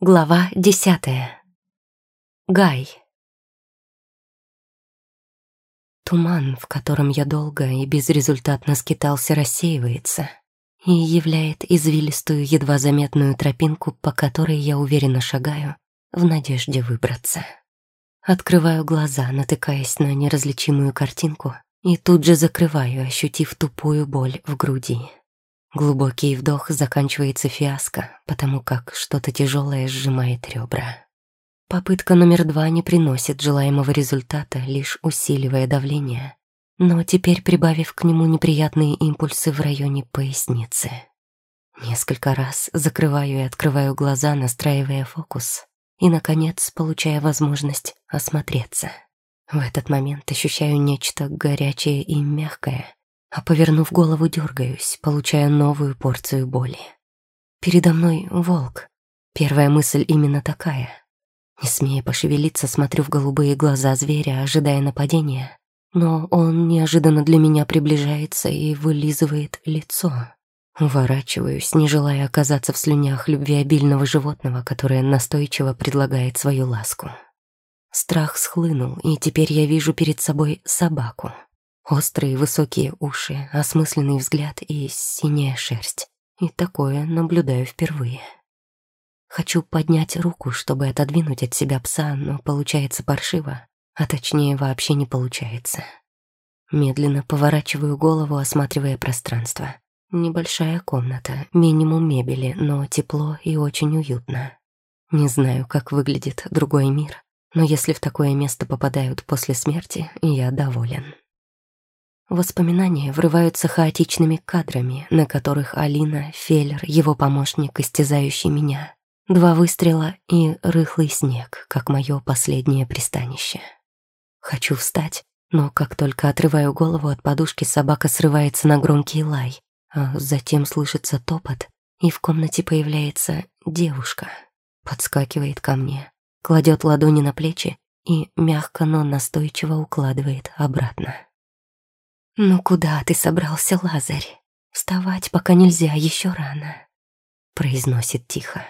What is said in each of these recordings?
Глава десятая. Гай. Туман, в котором я долго и безрезультатно скитался, рассеивается и являет извилистую, едва заметную тропинку, по которой я уверенно шагаю, в надежде выбраться. Открываю глаза, натыкаясь на неразличимую картинку, и тут же закрываю, ощутив тупую боль в груди. Глубокий вдох заканчивается фиаско, потому как что-то тяжелое сжимает ребра. Попытка номер два не приносит желаемого результата, лишь усиливая давление, но теперь прибавив к нему неприятные импульсы в районе поясницы. Несколько раз закрываю и открываю глаза, настраивая фокус, и, наконец, получая возможность осмотреться. В этот момент ощущаю нечто горячее и мягкое, а повернув голову, дергаюсь, получая новую порцию боли. Передо мной волк. Первая мысль именно такая. Не смея пошевелиться, смотрю в голубые глаза зверя, ожидая нападения. Но он неожиданно для меня приближается и вылизывает лицо. Уворачиваюсь, не желая оказаться в слюнях любвеобильного животного, которое настойчиво предлагает свою ласку. Страх схлынул, и теперь я вижу перед собой собаку. Острые высокие уши, осмысленный взгляд и синяя шерсть. И такое наблюдаю впервые. Хочу поднять руку, чтобы отодвинуть от себя пса, но получается паршиво, а точнее вообще не получается. Медленно поворачиваю голову, осматривая пространство. Небольшая комната, минимум мебели, но тепло и очень уютно. Не знаю, как выглядит другой мир, но если в такое место попадают после смерти, я доволен. Воспоминания врываются хаотичными кадрами, на которых Алина, Феллер, его помощник, истязающий меня. Два выстрела и рыхлый снег, как мое последнее пристанище. Хочу встать, но как только отрываю голову от подушки, собака срывается на громкий лай, а затем слышится топот, и в комнате появляется девушка. Подскакивает ко мне, кладет ладони на плечи и мягко, но настойчиво укладывает обратно. «Ну куда ты собрался, Лазарь? Вставать пока нельзя, еще рано», — произносит тихо.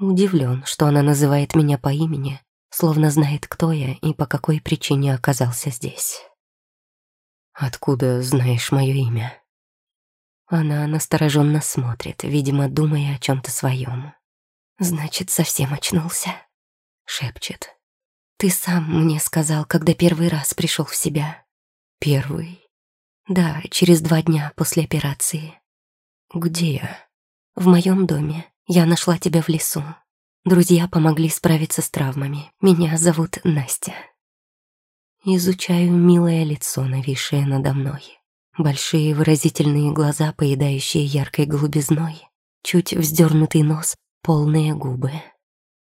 Удивлен, что она называет меня по имени, словно знает, кто я и по какой причине оказался здесь. «Откуда знаешь мое имя?» Она настороженно смотрит, видимо, думая о чем-то своем. «Значит, совсем очнулся?» — шепчет. «Ты сам мне сказал, когда первый раз пришел в себя. Первый? Да, через два дня после операции. Где я? В моем доме. Я нашла тебя в лесу. Друзья помогли справиться с травмами. Меня зовут Настя. Изучаю милое лицо, нависшее надо мной. Большие выразительные глаза, поедающие яркой голубизной. Чуть вздернутый нос, полные губы.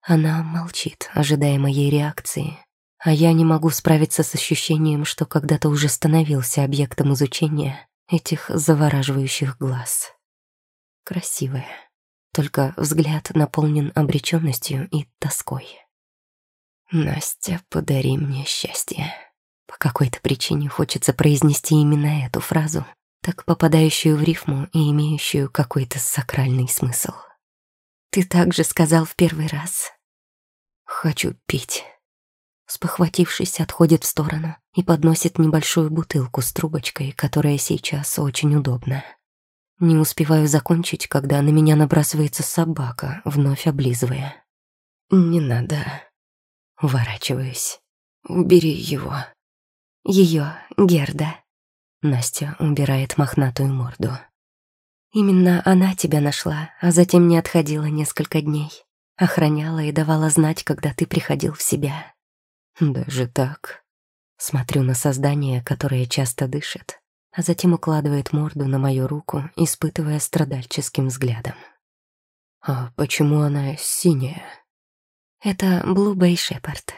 Она молчит, ожидая моей реакции, а я не могу справиться с ощущением, что когда-то уже становился объектом изучения этих завораживающих глаз. Красивая, только взгляд наполнен обреченностью и тоской. «Настя, подари мне счастье». По какой-то причине хочется произнести именно эту фразу, так попадающую в рифму и имеющую какой-то сакральный смысл. «Ты также сказал в первый раз». «Хочу пить». Спохватившись, отходит в сторону и подносит небольшую бутылку с трубочкой, которая сейчас очень удобна. Не успеваю закончить, когда на меня набрасывается собака, вновь облизывая. «Не надо». Уворачиваюсь. «Убери его». Ее, Герда». Настя убирает мохнатую морду. «Именно она тебя нашла, а затем не отходила несколько дней. Охраняла и давала знать, когда ты приходил в себя. Даже так. Смотрю на создание, которое часто дышит, а затем укладывает морду на мою руку, испытывая страдальческим взглядом. А почему она синяя? Это Blue Bay Shepherd.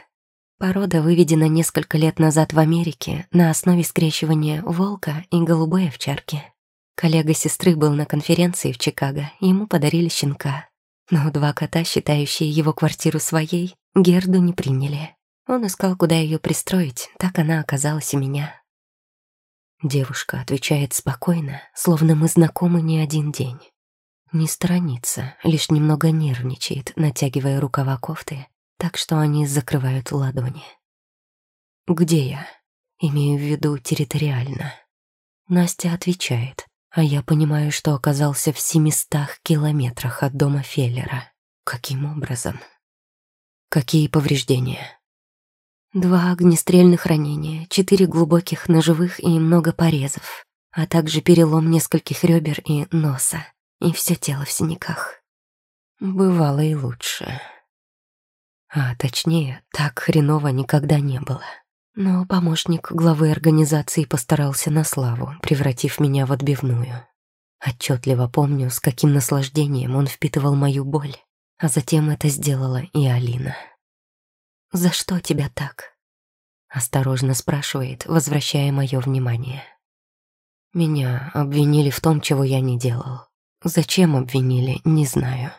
Порода выведена несколько лет назад в Америке на основе скрещивания волка и голубой овчарки. Коллега сестры был на конференции в Чикаго, ему подарили щенка. Но два кота, считающие его квартиру своей, Герду не приняли. Он искал, куда ее пристроить, так она оказалась у меня. Девушка отвечает спокойно, словно мы знакомы не один день. Не сторонится, лишь немного нервничает, натягивая рукава кофты, так что они закрывают ладони. «Где я?» Имею в виду территориально. Настя отвечает, а я понимаю, что оказался в семистах километрах от дома Феллера. Каким образом? Какие повреждения? Два огнестрельных ранения, четыре глубоких ножевых и много порезов, а также перелом нескольких ребер и носа, и все тело в синяках. Бывало и лучше. А точнее, так хреново никогда не было. Но помощник главы организации постарался на славу, превратив меня в отбивную. Отчетливо помню, с каким наслаждением он впитывал мою боль, а затем это сделала и Алина. «За что тебя так?» Осторожно спрашивает, возвращая мое внимание. Меня обвинили в том, чего я не делал. Зачем обвинили, не знаю.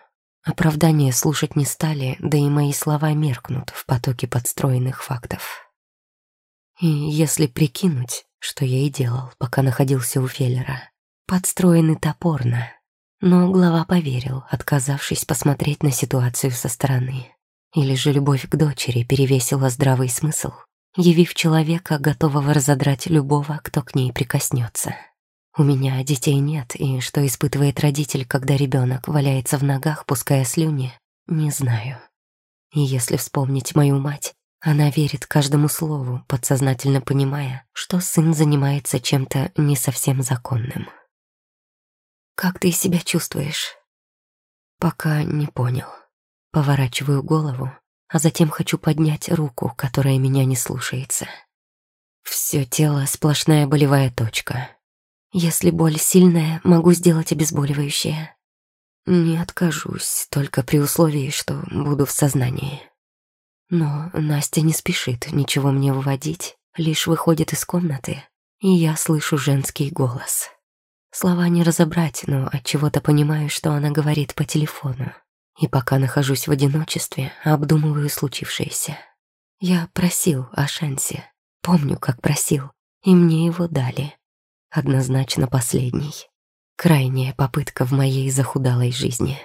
Оправдания слушать не стали, да и мои слова меркнут в потоке подстроенных фактов. И если прикинуть, что я и делал, пока находился у Феллера, подстроенный топорно, но глава поверил, отказавшись посмотреть на ситуацию со стороны. Или же любовь к дочери перевесила здравый смысл, явив человека, готового разодрать любого, кто к ней прикоснется. У меня детей нет, и что испытывает родитель, когда ребенок валяется в ногах, пуская слюни, не знаю. И если вспомнить мою мать, она верит каждому слову, подсознательно понимая, что сын занимается чем-то не совсем законным. «Как ты себя чувствуешь?» «Пока не понял. Поворачиваю голову, а затем хочу поднять руку, которая меня не слушается. Все тело — сплошная болевая точка. Если боль сильная, могу сделать обезболивающее. Не откажусь, только при условии, что буду в сознании». Но Настя не спешит ничего мне выводить, лишь выходит из комнаты, и я слышу женский голос. Слова не разобрать, но от чего то понимаю, что она говорит по телефону. И пока нахожусь в одиночестве, обдумываю случившееся. Я просил о шансе. Помню, как просил, и мне его дали. Однозначно последний. Крайняя попытка в моей захудалой жизни.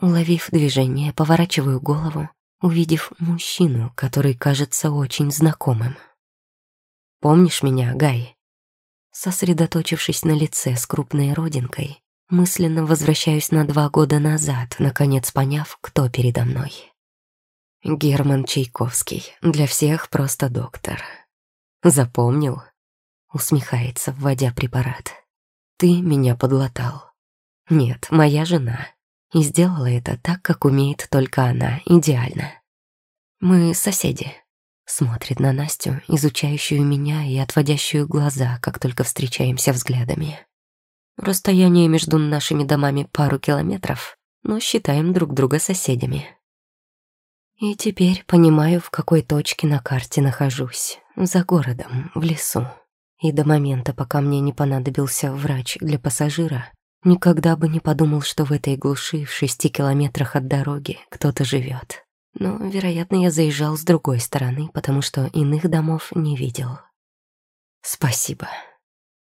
Уловив движение, поворачиваю голову увидев мужчину, который кажется очень знакомым. «Помнишь меня, Гай?» Сосредоточившись на лице с крупной родинкой, мысленно возвращаюсь на два года назад, наконец поняв, кто передо мной. Герман Чайковский, для всех просто доктор. Запомнил? Усмехается, вводя препарат. Ты меня подлатал. Нет, моя жена и сделала это так, как умеет только она, идеально. Мы соседи. Смотрит на Настю, изучающую меня и отводящую глаза, как только встречаемся взглядами. Расстояние между нашими домами пару километров, но считаем друг друга соседями. И теперь понимаю, в какой точке на карте нахожусь. За городом, в лесу. И до момента, пока мне не понадобился врач для пассажира, Никогда бы не подумал, что в этой глуши, в шести километрах от дороги, кто-то живет. Но, вероятно, я заезжал с другой стороны, потому что иных домов не видел. «Спасибо», —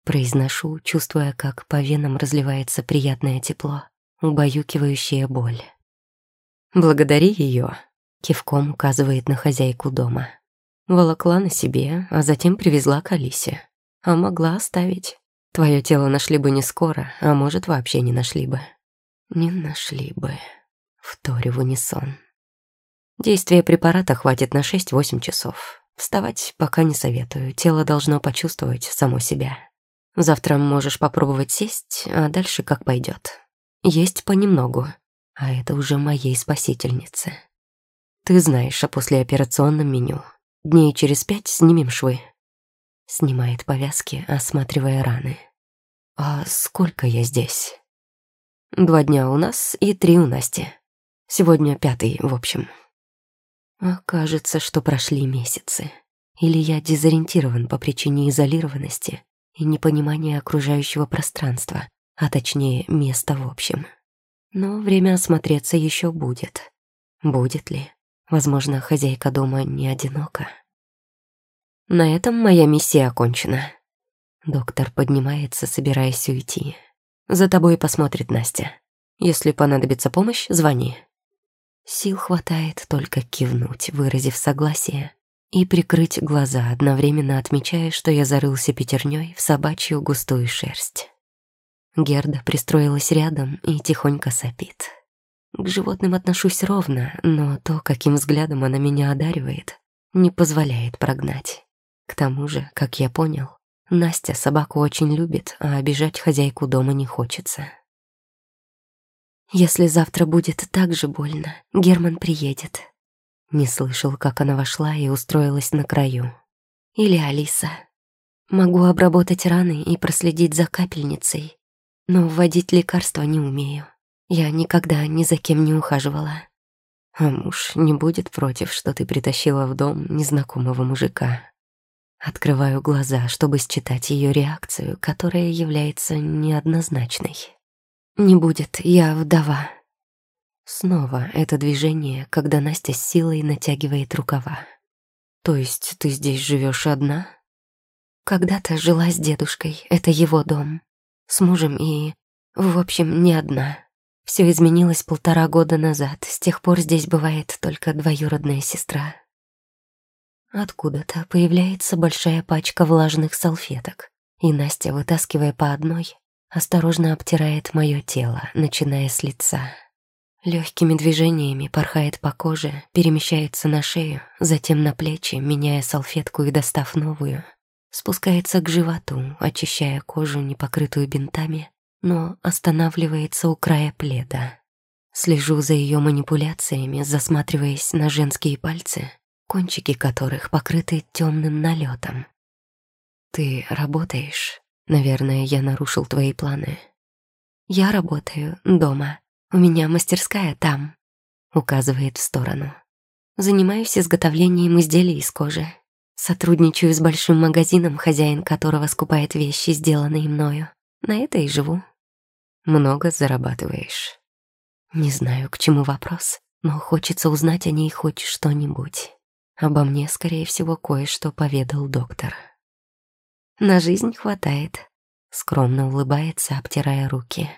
произношу, чувствуя, как по венам разливается приятное тепло, убаюкивающая боль. «Благодари ее», — кивком указывает на хозяйку дома. Волокла на себе, а затем привезла к Алисе. А могла оставить. Твое тело нашли бы не скоро, а может, вообще не нашли бы. Не нашли бы. Вторю в унисон. Действие препарата хватит на 6-8 часов. Вставать пока не советую, тело должно почувствовать само себя. Завтра можешь попробовать сесть, а дальше как пойдет. Есть понемногу, а это уже моей спасительнице. Ты знаешь о послеоперационном меню. Дней через пять снимем швы. Снимает повязки, осматривая раны. «А сколько я здесь?» «Два дня у нас и три у Насти. Сегодня пятый, в общем». А кажется, что прошли месяцы. Или я дезориентирован по причине изолированности и непонимания окружающего пространства, а точнее места в общем. Но время осмотреться еще будет. Будет ли? Возможно, хозяйка дома не одинока. На этом моя миссия окончена. Доктор поднимается, собираясь уйти. За тобой посмотрит Настя. Если понадобится помощь, звони». Сил хватает только кивнуть, выразив согласие, и прикрыть глаза, одновременно отмечая, что я зарылся пятерней в собачью густую шерсть. Герда пристроилась рядом и тихонько сопит. К животным отношусь ровно, но то, каким взглядом она меня одаривает, не позволяет прогнать. К тому же, как я понял, Настя собаку очень любит, а обижать хозяйку дома не хочется. Если завтра будет так же больно, Герман приедет. Не слышал, как она вошла и устроилась на краю. Или Алиса. Могу обработать раны и проследить за капельницей, но вводить лекарства не умею. Я никогда ни за кем не ухаживала. А муж не будет против, что ты притащила в дом незнакомого мужика. Открываю глаза, чтобы считать ее реакцию, которая является неоднозначной. Не будет, я вдова. Снова это движение, когда Настя с силой натягивает рукава. То есть ты здесь живешь одна? Когда-то жила с дедушкой, это его дом. С мужем и... В общем, не одна. Все изменилось полтора года назад. С тех пор здесь бывает только двоюродная сестра. Откуда-то появляется большая пачка влажных салфеток, и Настя, вытаскивая по одной, осторожно обтирает мое тело, начиная с лица. Легкими движениями порхает по коже, перемещается на шею, затем на плечи, меняя салфетку и достав новую. Спускается к животу, очищая кожу, не покрытую бинтами, но останавливается у края пледа. Слежу за ее манипуляциями, засматриваясь на женские пальцы, кончики которых покрыты темным налетом. «Ты работаешь?» Наверное, я нарушил твои планы. Я работаю дома. У меня мастерская там. Указывает в сторону. Занимаюсь изготовлением изделий из кожи. Сотрудничаю с большим магазином, хозяин которого скупает вещи, сделанные мною. На это и живу. Много зарабатываешь. Не знаю, к чему вопрос, но хочется узнать о ней хоть что-нибудь. Обо мне, скорее всего, кое-что поведал доктор. На жизнь хватает. Скромно улыбается, обтирая руки.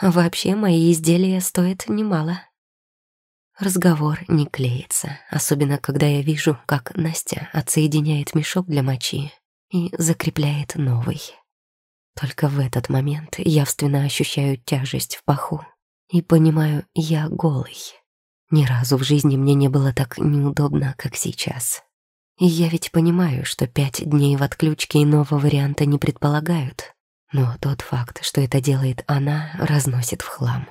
Вообще мои изделия стоят немало. Разговор не клеится, особенно когда я вижу, как Настя отсоединяет мешок для мочи и закрепляет новый. Только в этот момент явственно ощущаю тяжесть в паху и понимаю, я голый. Ни разу в жизни мне не было так неудобно, как сейчас. И я ведь понимаю, что пять дней в отключке иного варианта не предполагают. Но тот факт, что это делает она, разносит в хлам.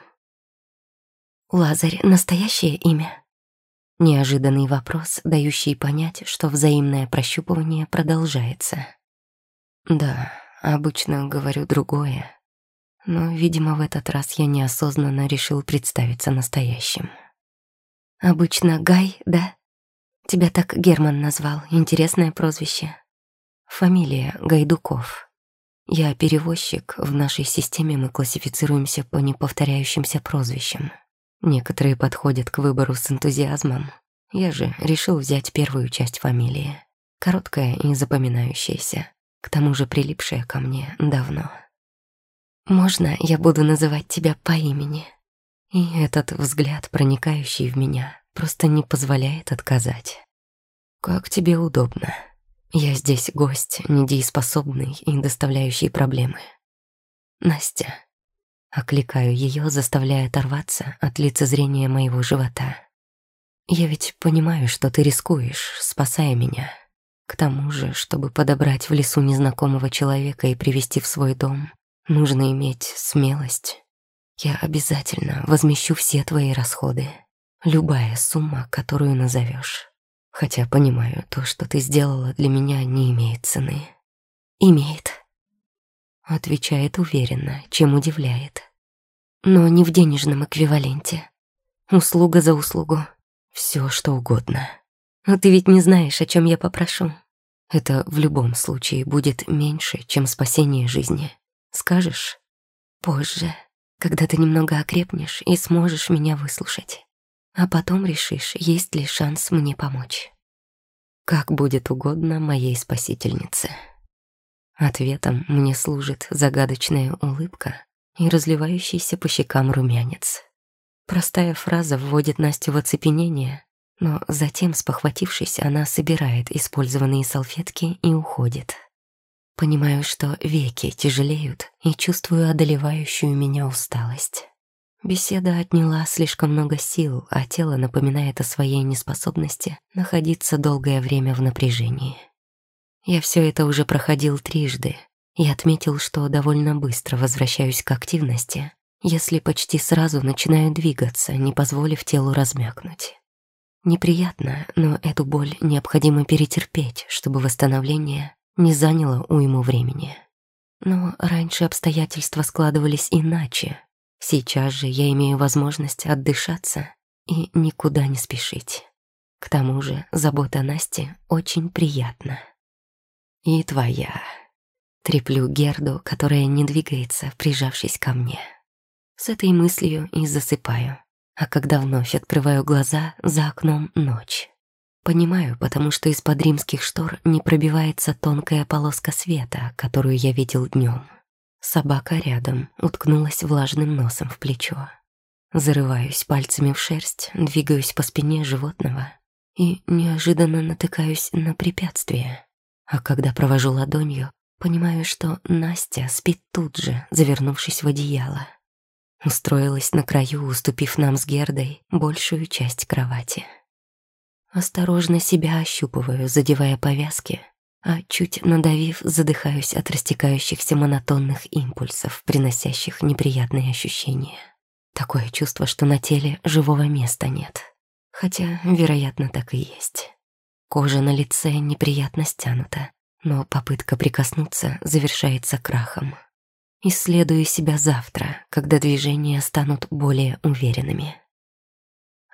«Лазарь — настоящее имя?» Неожиданный вопрос, дающий понять, что взаимное прощупывание продолжается. «Да, обычно говорю другое. Но, видимо, в этот раз я неосознанно решил представиться настоящим. Обычно Гай, да?» Тебя так Герман назвал, интересное прозвище. Фамилия Гайдуков. Я перевозчик, в нашей системе мы классифицируемся по неповторяющимся прозвищам. Некоторые подходят к выбору с энтузиазмом. Я же решил взять первую часть фамилии. Короткая и запоминающаяся, к тому же прилипшая ко мне давно. «Можно я буду называть тебя по имени?» И этот взгляд, проникающий в меня, просто не позволяет отказать. Как тебе удобно. Я здесь гость, недееспособный и доставляющий проблемы. Настя. Окликаю ее, заставляя оторваться от лицезрения моего живота. Я ведь понимаю, что ты рискуешь, спасая меня. К тому же, чтобы подобрать в лесу незнакомого человека и привести в свой дом, нужно иметь смелость. Я обязательно возмещу все твои расходы. Любая сумма, которую назовешь. Хотя понимаю, то, что ты сделала для меня, не имеет цены. Имеет. Отвечает уверенно, чем удивляет. Но не в денежном эквиваленте. Услуга за услугу. Все, что угодно. Но ты ведь не знаешь, о чем я попрошу. Это в любом случае будет меньше, чем спасение жизни. Скажешь? Позже, когда ты немного окрепнешь и сможешь меня выслушать а потом решишь, есть ли шанс мне помочь. Как будет угодно моей спасительнице. Ответом мне служит загадочная улыбка и разливающийся по щекам румянец. Простая фраза вводит Настю в оцепенение, но затем, спохватившись, она собирает использованные салфетки и уходит. Понимаю, что веки тяжелеют и чувствую одолевающую меня усталость. Беседа отняла слишком много сил, а тело напоминает о своей неспособности находиться долгое время в напряжении. Я все это уже проходил трижды и отметил, что довольно быстро возвращаюсь к активности, если почти сразу начинаю двигаться, не позволив телу размякнуть. Неприятно, но эту боль необходимо перетерпеть, чтобы восстановление не заняло уйму времени. Но раньше обстоятельства складывались иначе. Сейчас же я имею возможность отдышаться и никуда не спешить. К тому же забота Насти очень приятна. И твоя. Треплю Герду, которая не двигается, прижавшись ко мне. С этой мыслью и засыпаю. А когда вновь открываю глаза, за окном ночь. Понимаю, потому что из-под римских штор не пробивается тонкая полоска света, которую я видел днем. Собака рядом уткнулась влажным носом в плечо. Зарываюсь пальцами в шерсть, двигаюсь по спине животного и неожиданно натыкаюсь на препятствие. А когда провожу ладонью, понимаю, что Настя спит тут же, завернувшись в одеяло. Устроилась на краю, уступив нам с Гердой большую часть кровати. Осторожно себя ощупываю, задевая повязки, а чуть надавив, задыхаюсь от растекающихся монотонных импульсов, приносящих неприятные ощущения. Такое чувство, что на теле живого места нет. Хотя, вероятно, так и есть. Кожа на лице неприятно стянута, но попытка прикоснуться завершается крахом. Исследую себя завтра, когда движения станут более уверенными.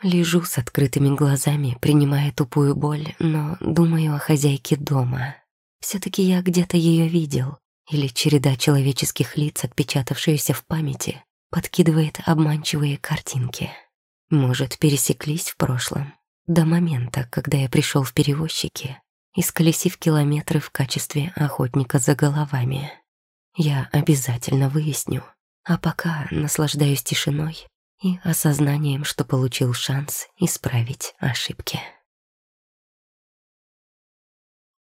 Лежу с открытыми глазами, принимая тупую боль, но думаю о хозяйке дома. Все-таки я где-то ее видел, или череда человеческих лиц, отпечатавшиеся в памяти, подкидывает обманчивые картинки. Может, пересеклись в прошлом, до момента, когда я пришел в перевозчики, исколесив километры в качестве охотника за головами. Я обязательно выясню, а пока наслаждаюсь тишиной и осознанием, что получил шанс исправить ошибки.